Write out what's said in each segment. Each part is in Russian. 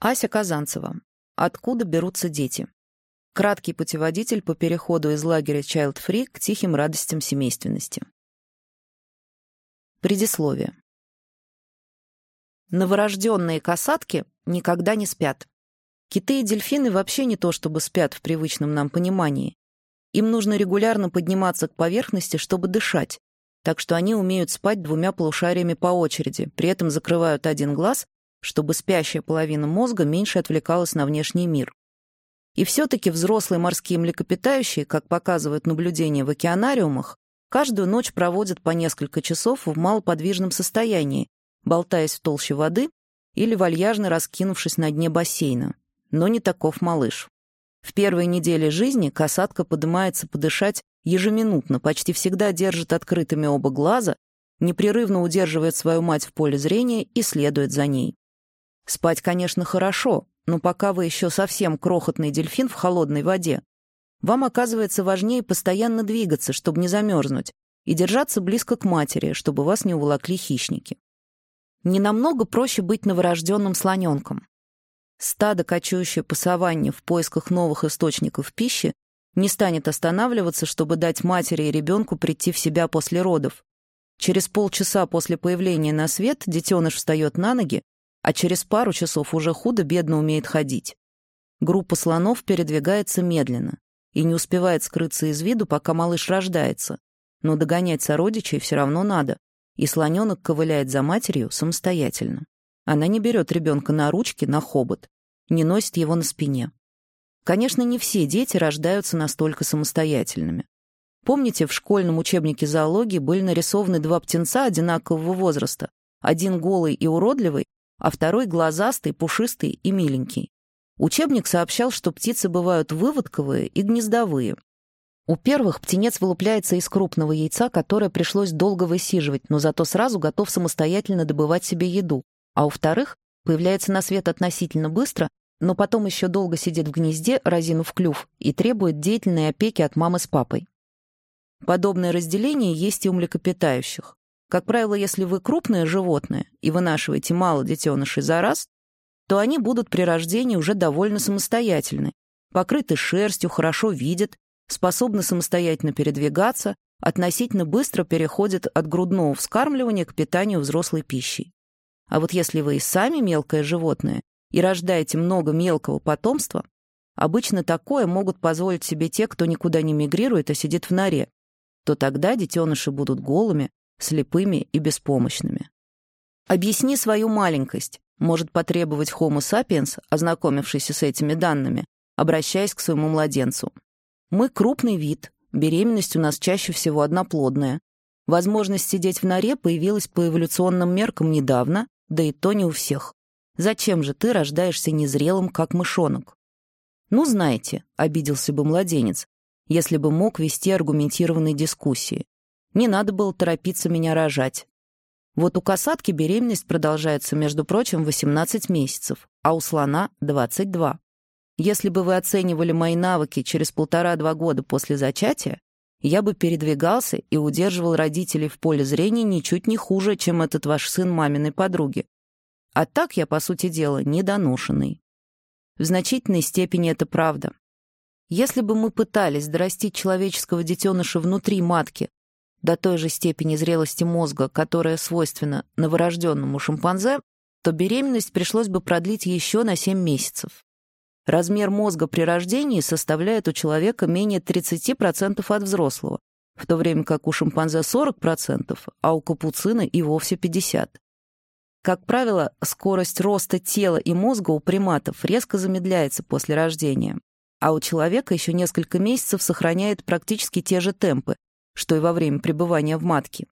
Ася Казанцева. Откуда берутся дети? Краткий путеводитель по переходу из лагеря Child Free к тихим радостям семейственности. Предисловие. Новорожденные касатки никогда не спят. Киты и дельфины вообще не то чтобы спят в привычном нам понимании. Им нужно регулярно подниматься к поверхности, чтобы дышать, так что они умеют спать двумя полушариями по очереди, при этом закрывают один глаз чтобы спящая половина мозга меньше отвлекалась на внешний мир. И все-таки взрослые морские млекопитающие, как показывают наблюдения в океанариумах, каждую ночь проводят по несколько часов в малоподвижном состоянии, болтаясь в толще воды или вальяжно раскинувшись на дне бассейна. Но не таков малыш. В первые недели жизни касатка поднимается подышать ежеминутно, почти всегда держит открытыми оба глаза, непрерывно удерживает свою мать в поле зрения и следует за ней. Спать, конечно, хорошо, но пока вы еще совсем крохотный дельфин в холодной воде, вам оказывается важнее постоянно двигаться, чтобы не замерзнуть, и держаться близко к матери, чтобы вас не уволокли хищники. Не намного проще быть новорожденным слоненком. Стадо, кочующее по саванне в поисках новых источников пищи, не станет останавливаться, чтобы дать матери и ребенку прийти в себя после родов. Через полчаса после появления на свет детеныш встает на ноги а через пару часов уже худо-бедно умеет ходить. Группа слонов передвигается медленно и не успевает скрыться из виду, пока малыш рождается. Но догонять сородичей все равно надо, и слоненок ковыляет за матерью самостоятельно. Она не берет ребенка на ручки, на хобот, не носит его на спине. Конечно, не все дети рождаются настолько самостоятельными. Помните, в школьном учебнике зоологии были нарисованы два птенца одинакового возраста, один голый и уродливый, а второй глазастый, пушистый и миленький. Учебник сообщал, что птицы бывают выводковые и гнездовые. У первых птенец вылупляется из крупного яйца, которое пришлось долго высиживать, но зато сразу готов самостоятельно добывать себе еду, а у вторых появляется на свет относительно быстро, но потом еще долго сидит в гнезде, разинув клюв, и требует деятельной опеки от мамы с папой. Подобное разделение есть и у млекопитающих. Как правило, если вы крупное животное и вынашиваете мало детенышей за раз, то они будут при рождении уже довольно самостоятельны, покрыты шерстью, хорошо видят, способны самостоятельно передвигаться, относительно быстро переходят от грудного вскармливания к питанию взрослой пищей. А вот если вы и сами мелкое животное и рождаете много мелкого потомства, обычно такое могут позволить себе те, кто никуда не мигрирует, а сидит в норе, то тогда детеныши будут голыми, слепыми и беспомощными. Объясни свою маленькость, может потребовать Homo sapiens, ознакомившийся с этими данными, обращаясь к своему младенцу. Мы крупный вид, беременность у нас чаще всего одноплодная. Возможность сидеть в норе появилась по эволюционным меркам недавно, да и то не у всех. Зачем же ты рождаешься незрелым, как мышонок? Ну, знаете, обиделся бы младенец, если бы мог вести аргументированные дискуссии. Не надо было торопиться меня рожать. Вот у касатки беременность продолжается, между прочим, 18 месяцев, а у слона — 22. Если бы вы оценивали мои навыки через полтора-два года после зачатия, я бы передвигался и удерживал родителей в поле зрения ничуть не хуже, чем этот ваш сын маминой подруги. А так я, по сути дела, недоношенный. В значительной степени это правда. Если бы мы пытались дорастить человеческого детеныша внутри матки до той же степени зрелости мозга, которая свойственна новорожденному шимпанзе, то беременность пришлось бы продлить еще на 7 месяцев. Размер мозга при рождении составляет у человека менее 30% от взрослого, в то время как у шимпанзе 40%, а у капуцина и вовсе 50%. Как правило, скорость роста тела и мозга у приматов резко замедляется после рождения, а у человека еще несколько месяцев сохраняет практически те же темпы, что и во время пребывания в матке.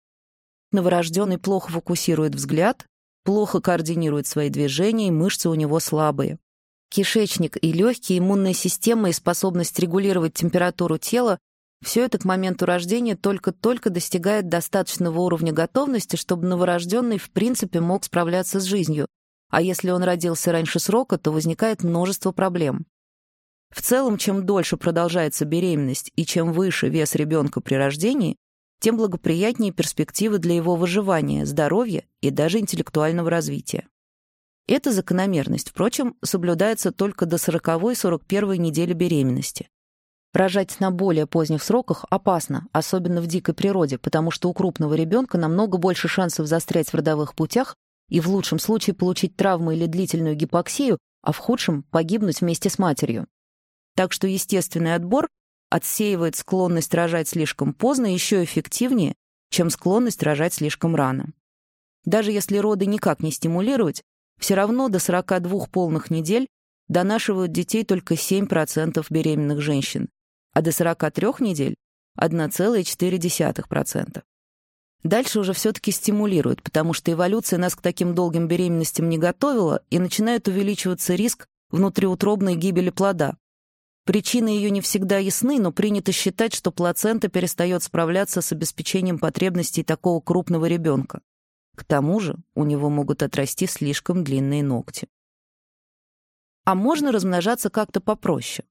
Новорожденный плохо фокусирует взгляд, плохо координирует свои движения, и мышцы у него слабые. Кишечник и легкие, иммунная система и способность регулировать температуру тела – все это к моменту рождения только-только достигает достаточного уровня готовности, чтобы новорожденный в принципе мог справляться с жизнью. А если он родился раньше срока, то возникает множество проблем. В целом, чем дольше продолжается беременность и чем выше вес ребенка при рождении, тем благоприятнее перспективы для его выживания, здоровья и даже интеллектуального развития. Эта закономерность, впрочем, соблюдается только до 40-41 недели беременности. Рожать на более поздних сроках опасно, особенно в дикой природе, потому что у крупного ребенка намного больше шансов застрять в родовых путях и в лучшем случае получить травму или длительную гипоксию, а в худшем — погибнуть вместе с матерью. Так что естественный отбор отсеивает склонность рожать слишком поздно еще эффективнее, чем склонность рожать слишком рано. Даже если роды никак не стимулировать, все равно до 42 полных недель донашивают детей только 7% беременных женщин, а до 43 недель — 1,4%. Дальше уже все-таки стимулируют, потому что эволюция нас к таким долгим беременностям не готовила, и начинает увеличиваться риск внутриутробной гибели плода. Причины ее не всегда ясны, но принято считать, что плацента перестает справляться с обеспечением потребностей такого крупного ребенка. К тому же у него могут отрасти слишком длинные ногти. А можно размножаться как-то попроще.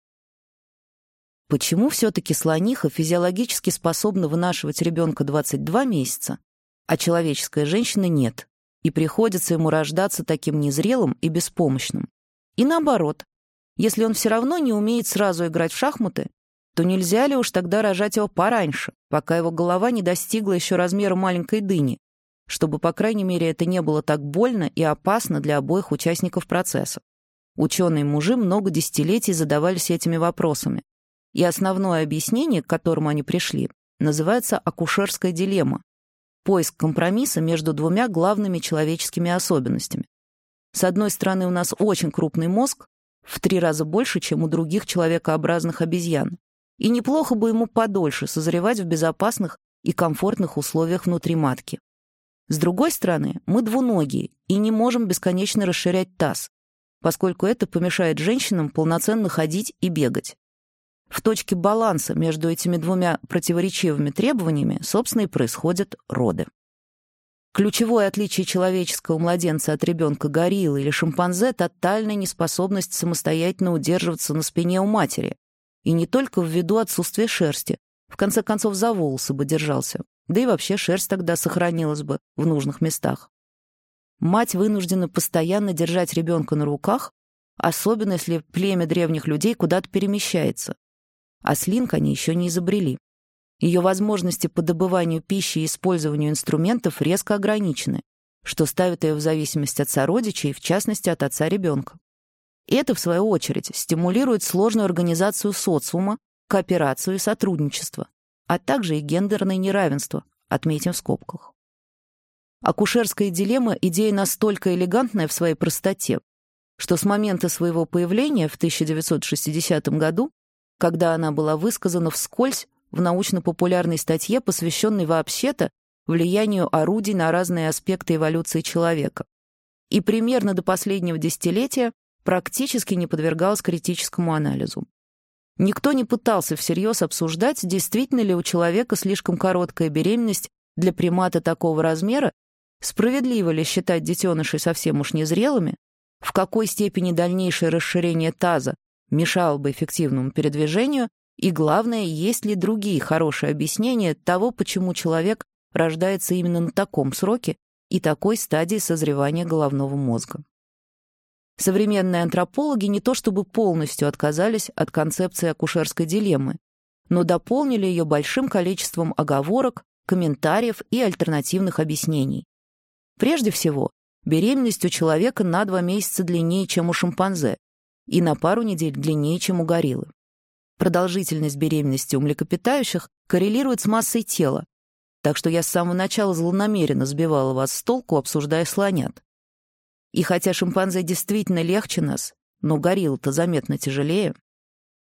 Почему все-таки слониха физиологически способна вынашивать ребенка 22 месяца, а человеческая женщина нет, и приходится ему рождаться таким незрелым и беспомощным? И наоборот, если он все равно не умеет сразу играть в шахматы, то нельзя ли уж тогда рожать его пораньше, пока его голова не достигла еще размера маленькой дыни, чтобы, по крайней мере, это не было так больно и опасно для обоих участников процесса? Ученые-мужи много десятилетий задавались этими вопросами, и основное объяснение, к которому они пришли, называется акушерская дилемма — поиск компромисса между двумя главными человеческими особенностями. С одной стороны, у нас очень крупный мозг, в три раза больше, чем у других человекообразных обезьян, и неплохо бы ему подольше созревать в безопасных и комфортных условиях внутри матки. С другой стороны, мы двуногие и не можем бесконечно расширять таз, поскольку это помешает женщинам полноценно ходить и бегать. В точке баланса между этими двумя противоречивыми требованиями, собственно, и происходят роды. Ключевое отличие человеческого младенца от ребенка гориллы или шимпанзе — тотальная неспособность самостоятельно удерживаться на спине у матери. И не только ввиду отсутствия шерсти. В конце концов, за волосы бы держался. Да и вообще шерсть тогда сохранилась бы в нужных местах. Мать вынуждена постоянно держать ребенка на руках, особенно если племя древних людей куда-то перемещается а слинг они еще не изобрели. Ее возможности по добыванию пищи и использованию инструментов резко ограничены, что ставит ее в зависимость от сородичей, в частности, от отца ребенка. Это, в свою очередь, стимулирует сложную организацию социума, кооперацию и сотрудничество, а также и гендерное неравенство, отметим в скобках. Акушерская дилемма – идея настолько элегантная в своей простоте, что с момента своего появления в 1960 году когда она была высказана вскользь в научно-популярной статье, посвященной вообще-то влиянию орудий на разные аспекты эволюции человека. И примерно до последнего десятилетия практически не подвергалась критическому анализу. Никто не пытался всерьез обсуждать, действительно ли у человека слишком короткая беременность для примата такого размера, справедливо ли считать детенышей совсем уж незрелыми, в какой степени дальнейшее расширение таза мешал бы эффективному передвижению, и главное, есть ли другие хорошие объяснения того, почему человек рождается именно на таком сроке и такой стадии созревания головного мозга. Современные антропологи не то чтобы полностью отказались от концепции акушерской дилеммы, но дополнили ее большим количеством оговорок, комментариев и альтернативных объяснений. Прежде всего, беременность у человека на два месяца длиннее, чем у шимпанзе, и на пару недель длиннее, чем у гориллы. Продолжительность беременности у млекопитающих коррелирует с массой тела, так что я с самого начала злонамеренно сбивала вас с толку, обсуждая слонят. И хотя шимпанзе действительно легче нас, но горилла-то заметно тяжелее,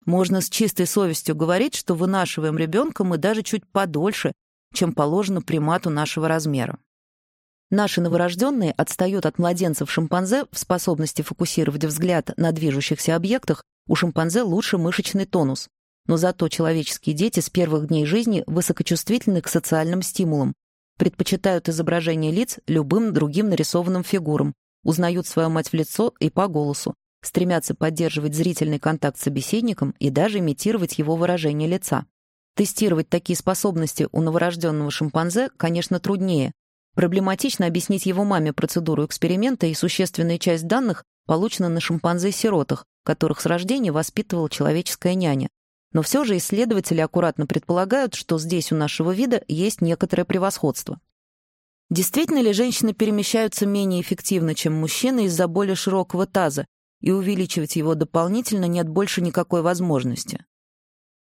можно с чистой совестью говорить, что вынашиваем ребенка мы даже чуть подольше, чем положено примату нашего размера. Наши новорожденные отстают от младенцев шимпанзе в способности фокусировать взгляд на движущихся объектах, у шимпанзе лучше мышечный тонус. Но зато человеческие дети с первых дней жизни высокочувствительны к социальным стимулам, предпочитают изображение лиц любым другим нарисованным фигурам, узнают свою мать в лицо и по голосу, стремятся поддерживать зрительный контакт с собеседником и даже имитировать его выражение лица. Тестировать такие способности у новорожденного шимпанзе, конечно, труднее, Проблематично объяснить его маме процедуру эксперимента и существенная часть данных получена на шимпанзе-сиротах, которых с рождения воспитывала человеческая няня. Но все же исследователи аккуратно предполагают, что здесь у нашего вида есть некоторое превосходство. Действительно ли женщины перемещаются менее эффективно, чем мужчины из-за более широкого таза, и увеличивать его дополнительно нет больше никакой возможности?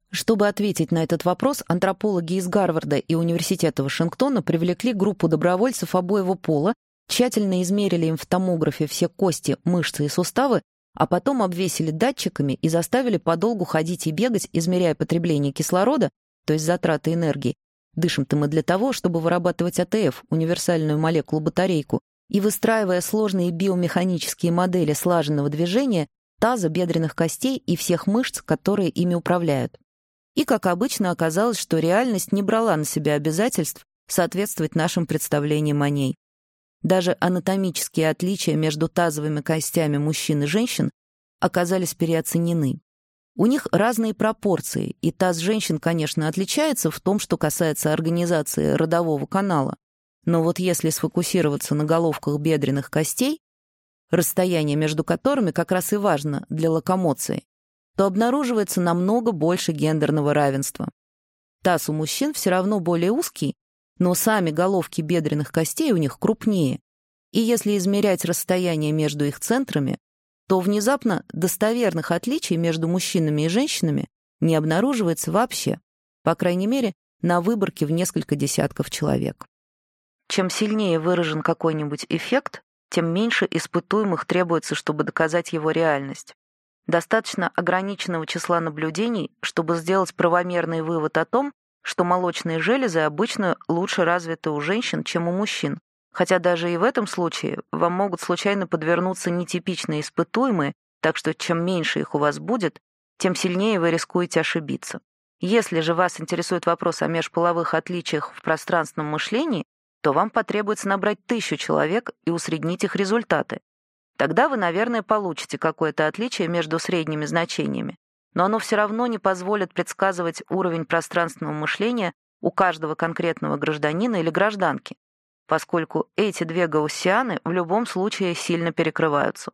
Чтобы ответить на этот вопрос, антропологи из Гарварда и Университета Вашингтона привлекли группу добровольцев обоего пола, тщательно измерили им в томографе все кости, мышцы и суставы, а потом обвесили датчиками и заставили подолгу ходить и бегать, измеряя потребление кислорода, то есть затраты энергии, Дышим-то мы для того, чтобы вырабатывать АТФ, универсальную молекулу-батарейку, и выстраивая сложные биомеханические модели слаженного движения таза, бедренных костей и всех мышц, которые ими управляют. И, как обычно, оказалось, что реальность не брала на себя обязательств соответствовать нашим представлениям о ней. Даже анатомические отличия между тазовыми костями мужчин и женщин оказались переоценены. У них разные пропорции, и таз женщин, конечно, отличается в том, что касается организации родового канала. Но вот если сфокусироваться на головках бедренных костей, расстояние между которыми как раз и важно для локомоции, то обнаруживается намного больше гендерного равенства. Таз у мужчин все равно более узкий, но сами головки бедренных костей у них крупнее. И если измерять расстояние между их центрами, то внезапно достоверных отличий между мужчинами и женщинами не обнаруживается вообще, по крайней мере, на выборке в несколько десятков человек. Чем сильнее выражен какой-нибудь эффект, тем меньше испытуемых требуется, чтобы доказать его реальность. Достаточно ограниченного числа наблюдений, чтобы сделать правомерный вывод о том, что молочные железы обычно лучше развиты у женщин, чем у мужчин, Хотя даже и в этом случае вам могут случайно подвернуться нетипичные испытуемые, так что чем меньше их у вас будет, тем сильнее вы рискуете ошибиться. Если же вас интересует вопрос о межполовых отличиях в пространственном мышлении, то вам потребуется набрать тысячу человек и усреднить их результаты. Тогда вы, наверное, получите какое-то отличие между средними значениями, но оно все равно не позволит предсказывать уровень пространственного мышления у каждого конкретного гражданина или гражданки поскольку эти две гауссианы в любом случае сильно перекрываются.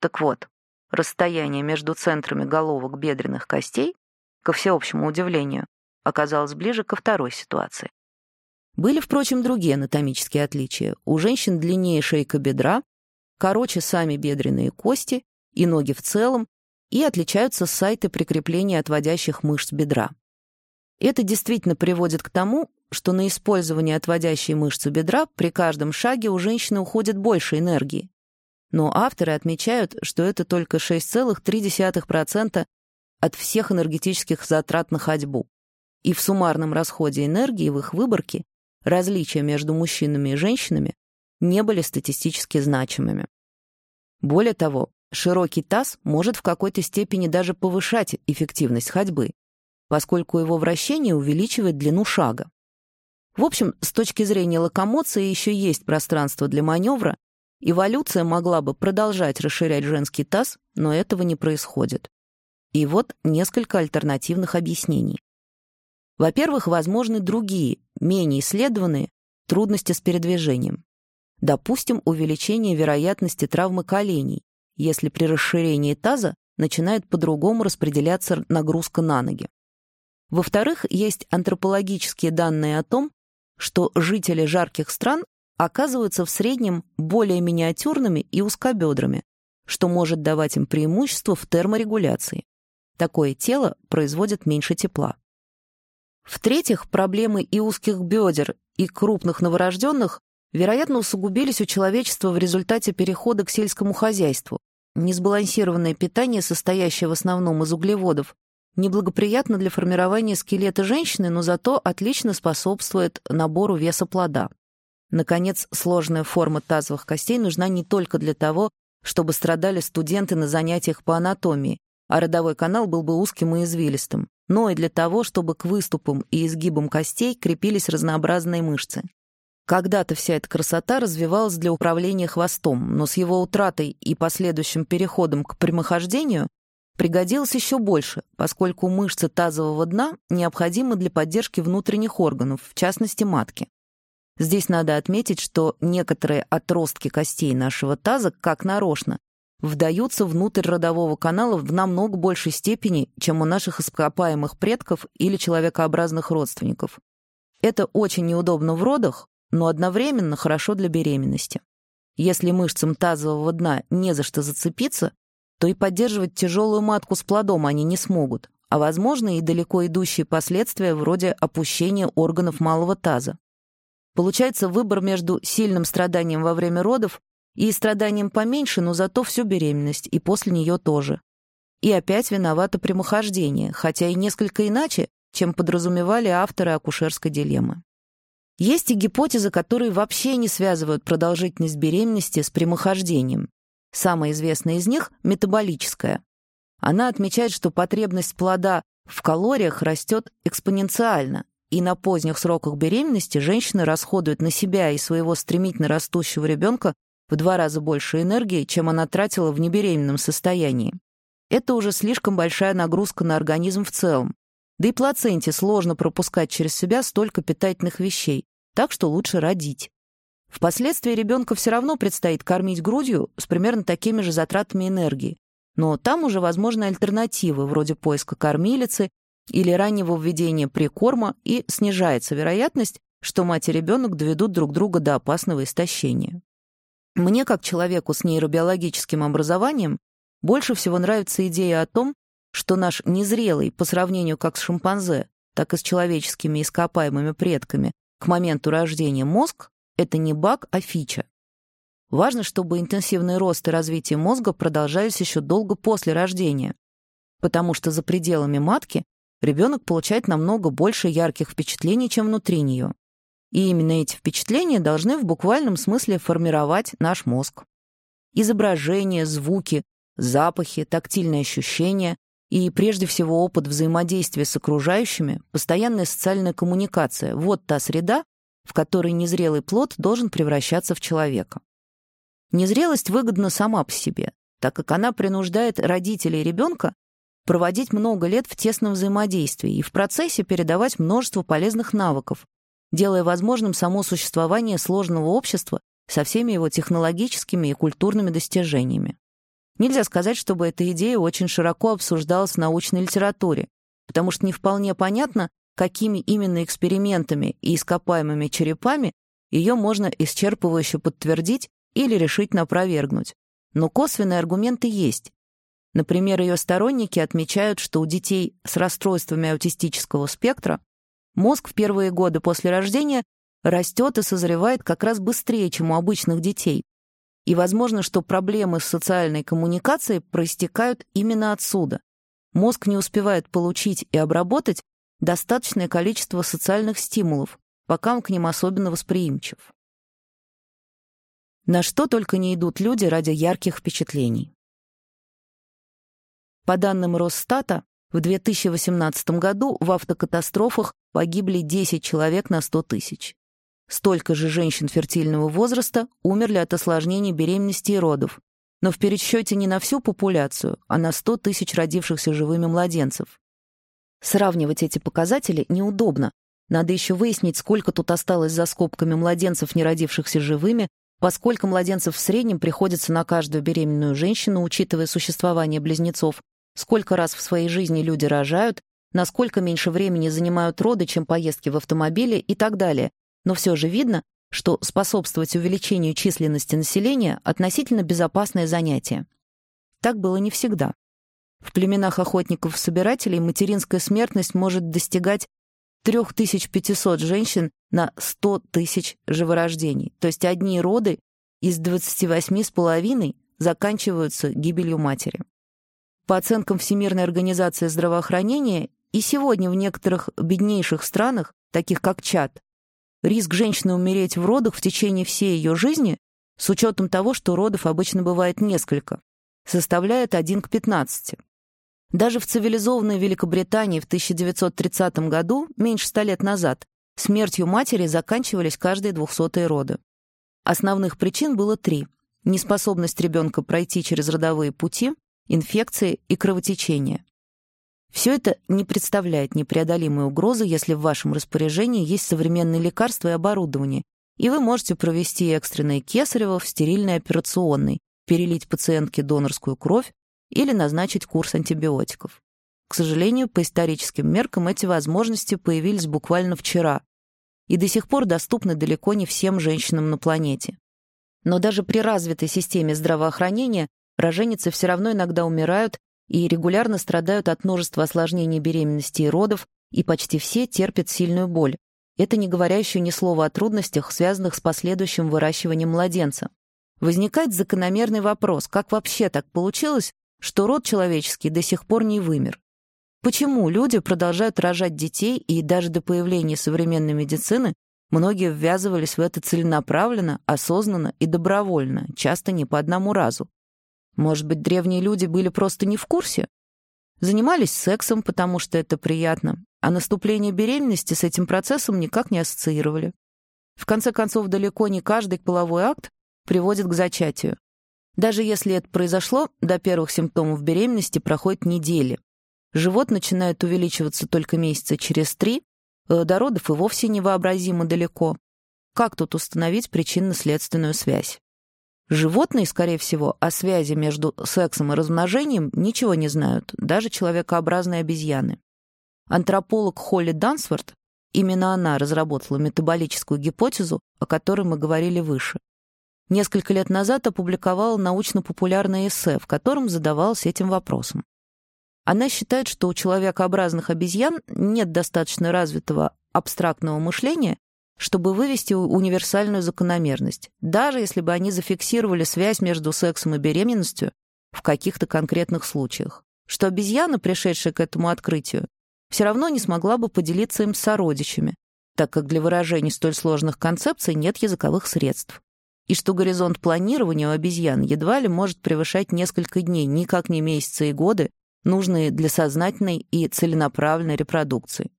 Так вот, расстояние между центрами головок бедренных костей, ко всеобщему удивлению, оказалось ближе ко второй ситуации. Были, впрочем, другие анатомические отличия. У женщин длиннее шейка бедра, короче сами бедренные кости и ноги в целом, и отличаются сайты прикрепления отводящих мышц бедра. Это действительно приводит к тому, что на использование отводящей мышцы бедра при каждом шаге у женщины уходит больше энергии. Но авторы отмечают, что это только 6,3% от всех энергетических затрат на ходьбу. И в суммарном расходе энергии в их выборке различия между мужчинами и женщинами не были статистически значимыми. Более того, широкий таз может в какой-то степени даже повышать эффективность ходьбы, поскольку его вращение увеличивает длину шага. В общем, с точки зрения локомоции еще есть пространство для маневра, эволюция могла бы продолжать расширять женский таз, но этого не происходит. И вот несколько альтернативных объяснений. Во-первых, возможны другие, менее исследованные, трудности с передвижением. Допустим, увеличение вероятности травмы коленей, если при расширении таза начинает по-другому распределяться нагрузка на ноги. Во-вторых, есть антропологические данные о том, что жители жарких стран оказываются в среднем более миниатюрными и узкобедрами, что может давать им преимущество в терморегуляции. Такое тело производит меньше тепла. В-третьих, проблемы и узких бедер, и крупных новорожденных, вероятно, усугубились у человечества в результате перехода к сельскому хозяйству. Несбалансированное питание, состоящее в основном из углеводов, неблагоприятно для формирования скелета женщины, но зато отлично способствует набору веса плода. Наконец, сложная форма тазовых костей нужна не только для того, чтобы страдали студенты на занятиях по анатомии, а родовой канал был бы узким и извилистым, но и для того, чтобы к выступам и изгибам костей крепились разнообразные мышцы. Когда-то вся эта красота развивалась для управления хвостом, но с его утратой и последующим переходом к прямохождению пригодилось еще больше, поскольку мышцы тазового дна необходимы для поддержки внутренних органов, в частности матки. Здесь надо отметить, что некоторые отростки костей нашего таза, как нарочно, вдаются внутрь родового канала в намного большей степени, чем у наших ископаемых предков или человекообразных родственников. Это очень неудобно в родах, но одновременно хорошо для беременности. Если мышцам тазового дна не за что зацепиться, то и поддерживать тяжелую матку с плодом они не смогут, а возможно и далеко идущие последствия вроде опущения органов малого таза. Получается выбор между сильным страданием во время родов и страданием поменьше, но зато всю беременность, и после нее тоже. И опять виновато прямохождение, хотя и несколько иначе, чем подразумевали авторы акушерской дилеммы. Есть и гипотезы, которые вообще не связывают продолжительность беременности с прямохождением. Самая известная из них — метаболическая. Она отмечает, что потребность плода в калориях растет экспоненциально, и на поздних сроках беременности женщина расходует на себя и своего стремительно растущего ребенка в два раза больше энергии, чем она тратила в небеременном состоянии. Это уже слишком большая нагрузка на организм в целом. Да и плаценте сложно пропускать через себя столько питательных вещей, так что лучше родить. Впоследствии ребенка все равно предстоит кормить грудью с примерно такими же затратами энергии, но там уже возможны альтернативы, вроде поиска кормилицы или раннего введения прикорма, и снижается вероятность, что мать и ребенок доведут друг друга до опасного истощения. Мне, как человеку с нейробиологическим образованием, больше всего нравится идея о том, что наш незрелый по сравнению как с шимпанзе, так и с человеческими ископаемыми предками к моменту рождения мозг — это не баг, а фича. Важно, чтобы интенсивный рост и развитие мозга продолжались еще долго после рождения, потому что за пределами матки ребенок получает намного больше ярких впечатлений, чем внутри нее. И именно эти впечатления должны в буквальном смысле формировать наш мозг. Изображения, звуки, запахи, тактильные ощущения и, прежде всего, опыт взаимодействия с окружающими, постоянная социальная коммуникация — вот та среда, в которой незрелый плод должен превращаться в человека. Незрелость выгодна сама по себе, так как она принуждает родителей ребенка проводить много лет в тесном взаимодействии и в процессе передавать множество полезных навыков, делая возможным само существование сложного общества со всеми его технологическими и культурными достижениями. Нельзя сказать, чтобы эта идея очень широко обсуждалась в научной литературе, потому что не вполне понятно, какими именно экспериментами и ископаемыми черепами ее можно исчерпывающе подтвердить или решительно опровергнуть. Но косвенные аргументы есть. Например, ее сторонники отмечают, что у детей с расстройствами аутистического спектра мозг в первые годы после рождения растет и созревает как раз быстрее, чем у обычных детей. И возможно, что проблемы с социальной коммуникацией проистекают именно отсюда. Мозг не успевает получить и обработать достаточное количество социальных стимулов, пока он к ним особенно восприимчив. На что только не идут люди ради ярких впечатлений. По данным Росстата, в 2018 году в автокатастрофах погибли 10 человек на 100 тысяч. Столько же женщин фертильного возраста умерли от осложнений беременности и родов, но в пересчете не на всю популяцию, а на 100 тысяч родившихся живыми младенцев. Сравнивать эти показатели неудобно. Надо еще выяснить, сколько тут осталось за скобками младенцев, не родившихся живыми, Поскольку младенцев в среднем приходится на каждую беременную женщину, учитывая существование близнецов, сколько раз в своей жизни люди рожают, насколько меньше времени занимают роды, чем поездки в автомобиле и так далее. Но все же видно, что способствовать увеличению численности населения – относительно безопасное занятие. Так было не всегда. В племенах охотников-собирателей материнская смертность может достигать 3500 женщин на 100 тысяч живорождений. То есть одни роды из 28,5 заканчиваются гибелью матери. По оценкам Всемирной организации здравоохранения, и сегодня в некоторых беднейших странах, таких как Чад, риск женщины умереть в родах в течение всей ее жизни, с учетом того, что родов обычно бывает несколько, составляет 1 к 15. Даже в цивилизованной Великобритании в 1930 году, меньше ста лет назад, смертью матери заканчивались каждые двухсотые роды. Основных причин было три. Неспособность ребенка пройти через родовые пути, инфекции и кровотечение. Все это не представляет непреодолимой угрозы, если в вашем распоряжении есть современные лекарства и оборудование, и вы можете провести экстренное кесарево в стерильной операционной, перелить пациентке донорскую кровь или назначить курс антибиотиков. К сожалению, по историческим меркам эти возможности появились буквально вчера и до сих пор доступны далеко не всем женщинам на планете. Но даже при развитой системе здравоохранения роженицы все равно иногда умирают и регулярно страдают от множества осложнений беременности и родов, и почти все терпят сильную боль. Это не говоря еще ни слова о трудностях, связанных с последующим выращиванием младенца. Возникает закономерный вопрос, как вообще так получилось, что род человеческий до сих пор не вымер? Почему люди продолжают рожать детей, и даже до появления современной медицины многие ввязывались в это целенаправленно, осознанно и добровольно, часто не по одному разу? Может быть, древние люди были просто не в курсе? Занимались сексом, потому что это приятно, а наступление беременности с этим процессом никак не ассоциировали. В конце концов, далеко не каждый половой акт приводит к зачатию. Даже если это произошло, до первых симптомов беременности проходит недели. Живот начинает увеличиваться только месяца через три, э, до родов и вовсе невообразимо далеко. Как тут установить причинно-следственную связь? Животные, скорее всего, о связи между сексом и размножением ничего не знают, даже человекообразные обезьяны. Антрополог Холли Дансворт, именно она разработала метаболическую гипотезу, о которой мы говорили выше. Несколько лет назад опубликовала научно-популярное эссе, в котором задавалась этим вопросом. Она считает, что у человекообразных обезьян нет достаточно развитого абстрактного мышления, чтобы вывести универсальную закономерность, даже если бы они зафиксировали связь между сексом и беременностью в каких-то конкретных случаях. Что обезьяна, пришедшая к этому открытию, все равно не смогла бы поделиться им с сородичами, так как для выражения столь сложных концепций нет языковых средств. И что горизонт планирования у обезьян едва ли может превышать несколько дней, никак не месяцы и годы, нужные для сознательной и целенаправленной репродукции.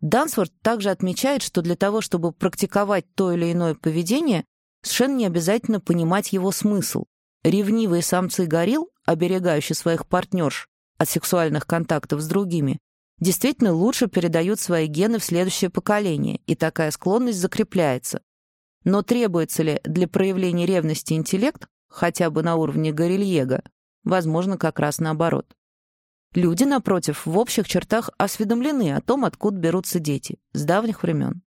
Дансворт также отмечает, что для того, чтобы практиковать то или иное поведение, совершенно не обязательно понимать его смысл. Ревнивые самцы горилл, оберегающие своих партнерш от сексуальных контактов с другими, действительно лучше передают свои гены в следующее поколение, и такая склонность закрепляется. Но требуется ли для проявления ревности интеллект, хотя бы на уровне горильего, возможно, как раз наоборот. Люди, напротив, в общих чертах осведомлены о том, откуда берутся дети, с давних времен.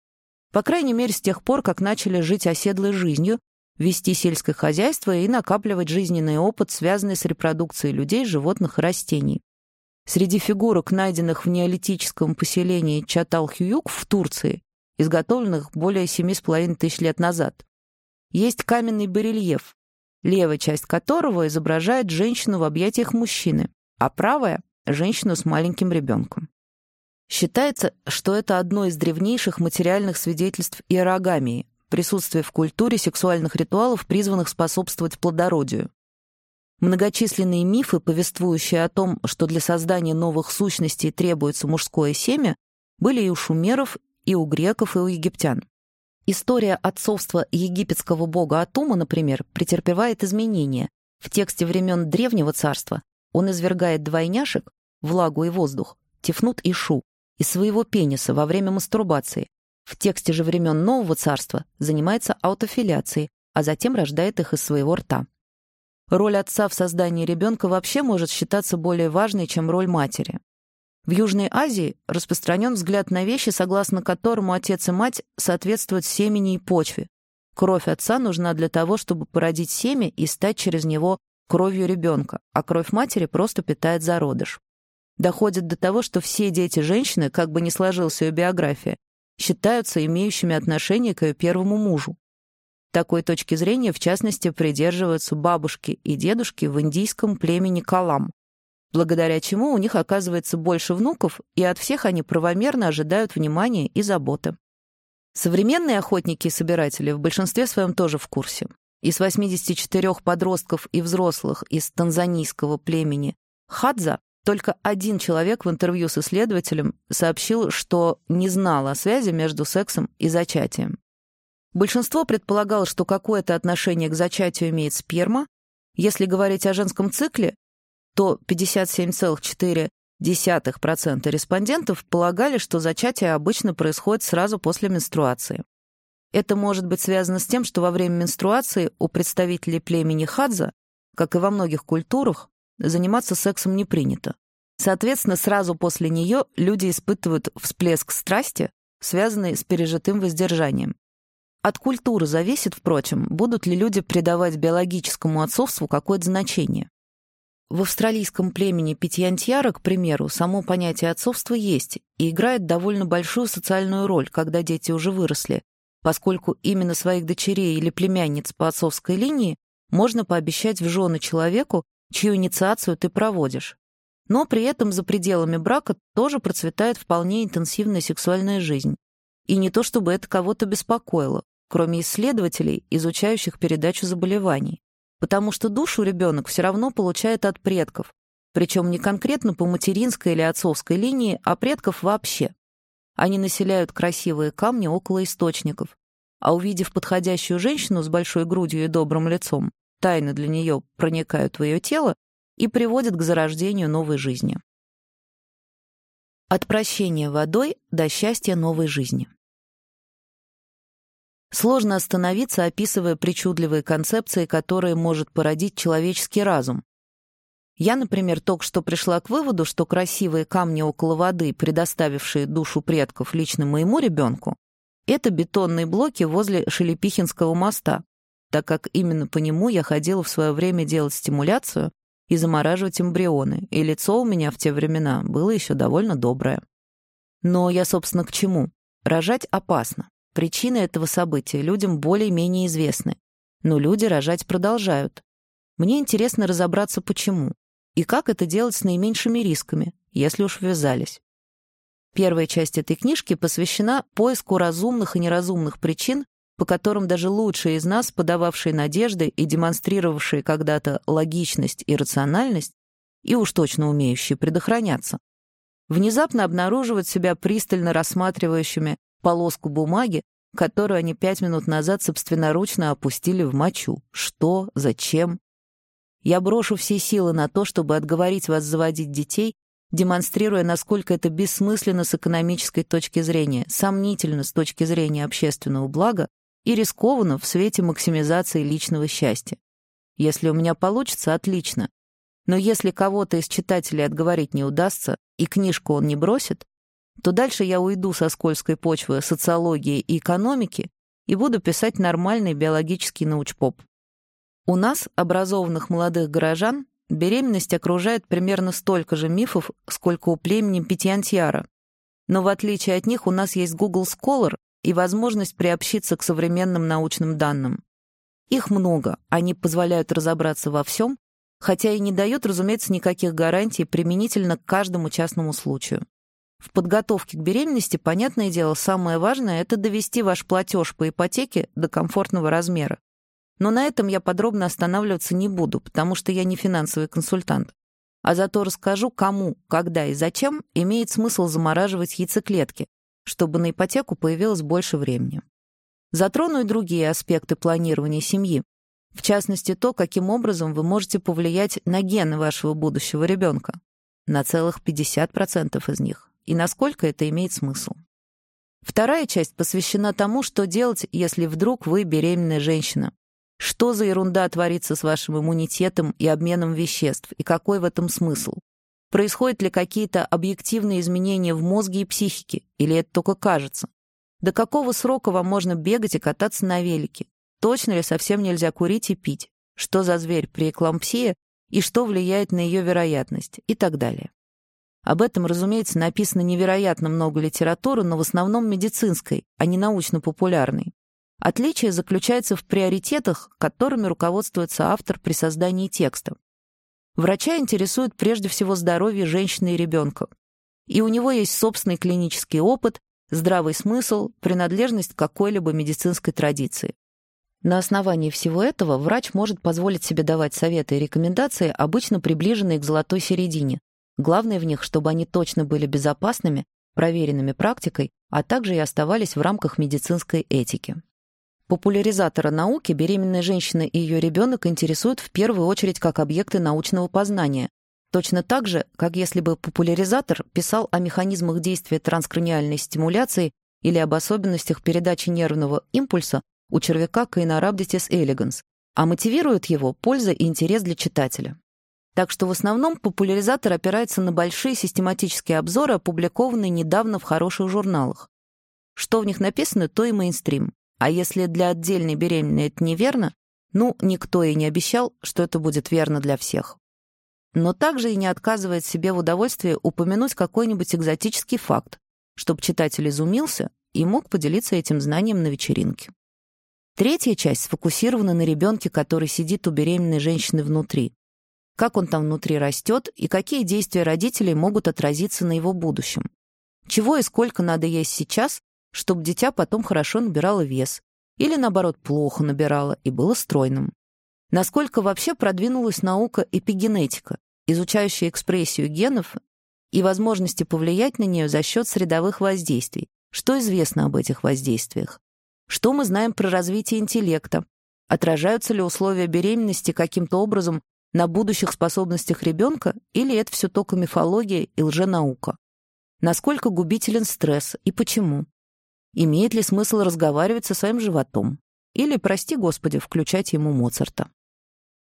По крайней мере, с тех пор, как начали жить оседлой жизнью, вести сельское хозяйство и накапливать жизненный опыт, связанный с репродукцией людей, животных и растений. Среди фигурок, найденных в неолитическом поселении Чатал-Хьюк в Турции, изготовленных более 7,5 тысяч лет назад, есть каменный барельеф, левая часть которого изображает женщину в объятиях мужчины, а правая женщину с маленьким ребенком. Считается, что это одно из древнейших материальных свидетельств иерогамии, присутствие в культуре сексуальных ритуалов, призванных способствовать плодородию. Многочисленные мифы, повествующие о том, что для создания новых сущностей требуется мужское семя, были и у шумеров, и у греков, и у египтян. История отцовства египетского бога Атума, например, претерпевает изменения. В тексте времен Древнего царства он извергает двойняшек, влагу и воздух, Тифнут и Шу, из своего пениса во время мастурбации. В тексте же времен Нового Царства занимается аутофиляцией, а затем рождает их из своего рта. Роль отца в создании ребенка вообще может считаться более важной, чем роль матери. В Южной Азии распространен взгляд на вещи, согласно которому отец и мать соответствуют семени и почве. Кровь отца нужна для того, чтобы породить семя и стать через него кровью ребенка, а кровь матери просто питает зародыш. Доходит до того, что все дети женщины, как бы ни сложилась ее биография, считаются имеющими отношение к ее первому мужу. Такой точки зрения, в частности, придерживаются бабушки и дедушки в индийском племени Калам, благодаря чему у них оказывается больше внуков, и от всех они правомерно ожидают внимания и заботы. Современные охотники и собиратели в большинстве своем тоже в курсе. Из 84 подростков и взрослых из танзанийского племени Хадза только один человек в интервью с исследователем сообщил, что не знал о связи между сексом и зачатием. Большинство предполагало, что какое-то отношение к зачатию имеет сперма. Если говорить о женском цикле, то 57,4% респондентов полагали, что зачатие обычно происходит сразу после менструации. Это может быть связано с тем, что во время менструации у представителей племени Хадза, как и во многих культурах, заниматься сексом не принято. Соответственно, сразу после нее люди испытывают всплеск страсти, связанный с пережитым воздержанием. От культуры зависит, впрочем, будут ли люди придавать биологическому отцовству какое-то значение. В австралийском племени Питьянтьяра, к примеру, само понятие отцовства есть и играет довольно большую социальную роль, когда дети уже выросли, поскольку именно своих дочерей или племянниц по отцовской линии можно пообещать в жены человеку, чью инициацию ты проводишь. Но при этом за пределами брака тоже процветает вполне интенсивная сексуальная жизнь. И не то чтобы это кого-то беспокоило, кроме исследователей, изучающих передачу заболеваний. Потому что душу ребенок все равно получает от предков, причем не конкретно по материнской или отцовской линии, а предков вообще. Они населяют красивые камни около источников, а увидев подходящую женщину с большой грудью и добрым лицом, тайно для нее проникают в ее тело и приводят к зарождению новой жизни. От прощения водой до счастья новой жизни. Сложно остановиться, описывая причудливые концепции, которые может породить человеческий разум. Я, например, только что пришла к выводу, что красивые камни около воды, предоставившие душу предков лично моему ребенку, это бетонные блоки возле Шелепихинского моста, так как именно по нему я ходила в свое время делать стимуляцию и замораживать эмбрионы, и лицо у меня в те времена было еще довольно доброе. Но я, собственно, к чему? Рожать опасно. Причины этого события людям более-менее известны. Но люди рожать продолжают. Мне интересно разобраться, почему. И как это делать с наименьшими рисками, если уж ввязались. Первая часть этой книжки посвящена поиску разумных и неразумных причин, по которым даже лучшие из нас, подававшие надежды и демонстрировавшие когда-то логичность и рациональность, и уж точно умеющие предохраняться, внезапно обнаруживают себя пристально рассматривающими полоску бумаги, которую они пять минут назад собственноручно опустили в мочу. Что? Зачем? Я брошу все силы на то, чтобы отговорить вас заводить детей, демонстрируя, насколько это бессмысленно с экономической точки зрения, сомнительно с точки зрения общественного блага и рискованно в свете максимизации личного счастья. Если у меня получится, отлично. Но если кого-то из читателей отговорить не удастся, и книжку он не бросит, то дальше я уйду со скользкой почвы социологии и экономики и буду писать нормальный биологический научпоп. У нас, образованных молодых горожан, беременность окружает примерно столько же мифов, сколько у племени Питьянтьяра. Но в отличие от них у нас есть Google Scholar и возможность приобщиться к современным научным данным. Их много, они позволяют разобраться во всем, хотя и не дают, разумеется, никаких гарантий применительно к каждому частному случаю. В подготовке к беременности, понятное дело, самое важное — это довести ваш платеж по ипотеке до комфортного размера. Но на этом я подробно останавливаться не буду, потому что я не финансовый консультант. А зато расскажу, кому, когда и зачем имеет смысл замораживать яйцеклетки, чтобы на ипотеку появилось больше времени. Затрону и другие аспекты планирования семьи, в частности то, каким образом вы можете повлиять на гены вашего будущего ребенка, на целых 50% из них и насколько это имеет смысл. Вторая часть посвящена тому, что делать, если вдруг вы беременная женщина. Что за ерунда творится с вашим иммунитетом и обменом веществ, и какой в этом смысл? Происходят ли какие-то объективные изменения в мозге и психике, или это только кажется? До какого срока вам можно бегать и кататься на велике? Точно ли совсем нельзя курить и пить? Что за зверь преэклампсия и что влияет на ее вероятность? И так далее. Об этом, разумеется, написано невероятно много литературы, но в основном медицинской, а не научно-популярной. Отличие заключается в приоритетах, которыми руководствуется автор при создании текста. Врача интересует прежде всего здоровье женщины и ребенка. И у него есть собственный клинический опыт, здравый смысл, принадлежность к какой-либо медицинской традиции. На основании всего этого врач может позволить себе давать советы и рекомендации, обычно приближенные к золотой середине, Главное в них, чтобы они точно были безопасными, проверенными практикой, а также и оставались в рамках медицинской этики. Популяризатора науки беременная женщина и ее ребенок интересуют в первую очередь как объекты научного познания, точно так же, как если бы популяризатор писал о механизмах действия транскраниальной стимуляции или об особенностях передачи нервного импульса у червяка Caenorhabditis elegans, а мотивирует его польза и интерес для читателя. Так что в основном популяризатор опирается на большие систематические обзоры, опубликованные недавно в хороших журналах. Что в них написано, то и мейнстрим. А если для отдельной беременной это неверно, ну, никто и не обещал, что это будет верно для всех. Но также и не отказывает себе в удовольствии упомянуть какой-нибудь экзотический факт, чтобы читатель изумился и мог поделиться этим знанием на вечеринке. Третья часть сфокусирована на ребенке, который сидит у беременной женщины внутри как он там внутри растет и какие действия родителей могут отразиться на его будущем. Чего и сколько надо есть сейчас, чтобы дитя потом хорошо набирало вес, или, наоборот, плохо набирало и было стройным. Насколько вообще продвинулась наука эпигенетика, изучающая экспрессию генов и возможности повлиять на нее за счет средовых воздействий. Что известно об этих воздействиях? Что мы знаем про развитие интеллекта? Отражаются ли условия беременности каким-то образом на будущих способностях ребенка или это все только мифология и лженаука? Насколько губителен стресс и почему? Имеет ли смысл разговаривать со своим животом? Или, прости господи, включать ему Моцарта?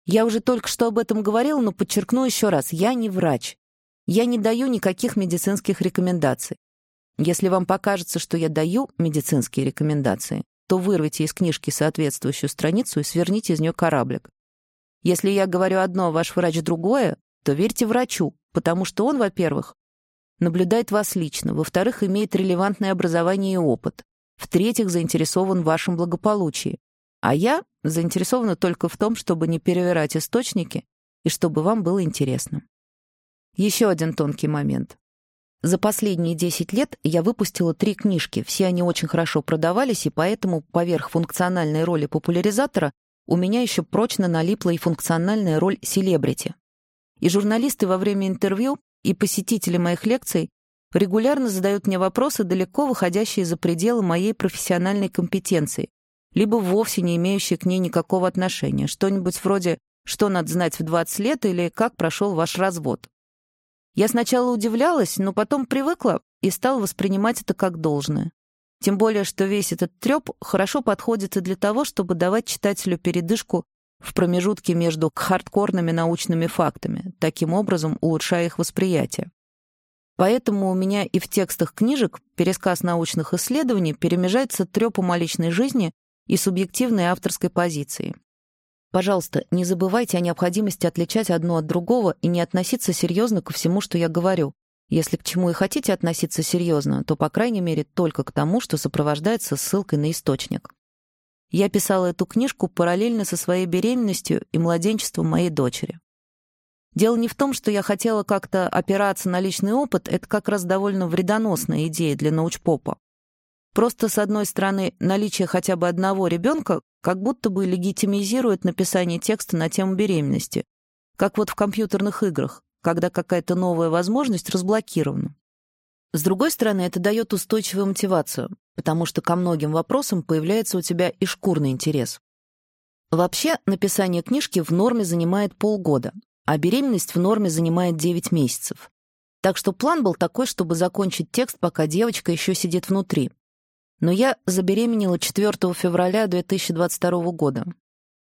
Я уже только что об этом говорила, но подчеркну еще раз, я не врач. Я не даю никаких медицинских рекомендаций. Если вам покажется, что я даю медицинские рекомендации, то вырвите из книжки соответствующую страницу и сверните из нее кораблик. Если я говорю одно, а ваш врач другое, то верьте врачу, потому что он, во-первых, наблюдает вас лично, во-вторых, имеет релевантное образование и опыт, в-третьих, заинтересован в вашем благополучии. А я заинтересована только в том, чтобы не перевирать источники и чтобы вам было интересно. Еще один тонкий момент. За последние 10 лет я выпустила три книжки, все они очень хорошо продавались, и поэтому поверх функциональной роли популяризатора у меня еще прочно налипла и функциональная роль селебрити. И журналисты во время интервью, и посетители моих лекций регулярно задают мне вопросы, далеко выходящие за пределы моей профессиональной компетенции, либо вовсе не имеющие к ней никакого отношения, что-нибудь вроде «что надо знать в 20 лет» или «как прошел ваш развод». Я сначала удивлялась, но потом привыкла и стала воспринимать это как должное. Тем более, что весь этот трёп хорошо подходит и для того, чтобы давать читателю передышку в промежутке между хардкорными научными фактами, таким образом улучшая их восприятие. Поэтому у меня и в текстах книжек пересказ научных исследований перемежается трёпом о личной жизни и субъективной авторской позиции. Пожалуйста, не забывайте о необходимости отличать одно от другого и не относиться серьезно ко всему, что я говорю, если к чему и хотите относиться серьезно, то, по крайней мере, только к тому, что сопровождается ссылкой на источник. Я писала эту книжку параллельно со своей беременностью и младенчеством моей дочери. Дело не в том, что я хотела как-то опираться на личный опыт, это как раз довольно вредоносная идея для научпопа. Просто, с одной стороны, наличие хотя бы одного ребенка как будто бы легитимизирует написание текста на тему беременности, как вот в компьютерных играх, когда какая-то новая возможность разблокирована. С другой стороны, это дает устойчивую мотивацию, потому что ко многим вопросам появляется у тебя и шкурный интерес. Вообще, написание книжки в норме занимает полгода, а беременность в норме занимает 9 месяцев. Так что план был такой, чтобы закончить текст, пока девочка еще сидит внутри. Но я забеременела 4 февраля 2022 года.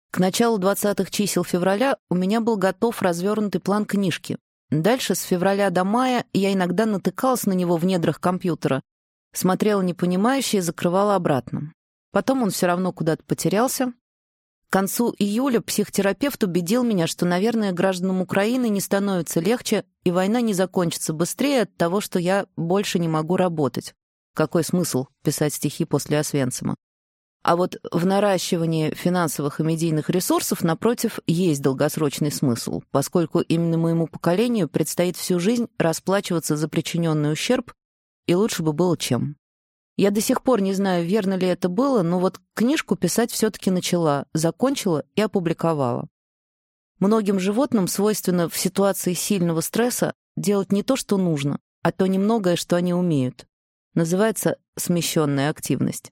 К началу 20-х чисел февраля у меня был готов развернутый план книжки. Дальше, с февраля до мая, я иногда натыкалась на него в недрах компьютера, смотрела непонимающе и закрывала обратно. Потом он все равно куда-то потерялся. К концу июля психотерапевт убедил меня, что, наверное, гражданам Украины не становится легче, и война не закончится быстрее от того, что я больше не могу работать. Какой смысл писать стихи после Освенцима? А вот в наращивании финансовых и медийных ресурсов, напротив, есть долгосрочный смысл, поскольку именно моему поколению предстоит всю жизнь расплачиваться за причиненный ущерб, и лучше бы было чем. Я до сих пор не знаю, верно ли это было, но вот книжку писать все-таки начала, закончила и опубликовала. Многим животным свойственно в ситуации сильного стресса делать не то, что нужно, а то немногое, что они умеют. Называется смещенная активность.